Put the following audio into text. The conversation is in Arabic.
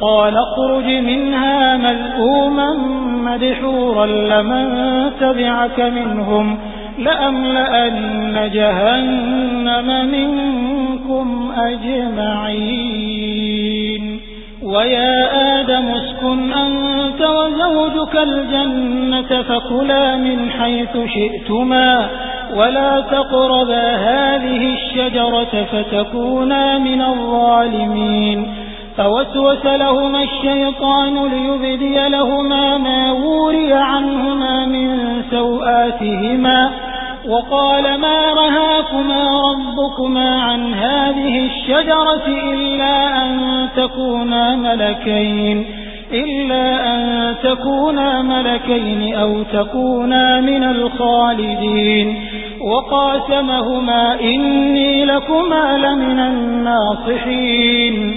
قال اخرج منها مذءوما مدحورا لمن تبعك منهم لأملأن جهنم منكم أجمعين ويا آدم اسكن أنت وزوجك الجنة فكلا من حيث شئتما ولا تقربا هذه الشجرة فتكونا من الظالمين فوسوس لهما الشيطان ليبدي لهما ما وري عنهما من سوآتهما وقال ما رهاكما ربكما عن هذه الشجرة إلا أن تكونا ملكين إلا أن تكونا ملكين أو تكونا من الخالدين وقاسمهما إني لكما لمن الناصحين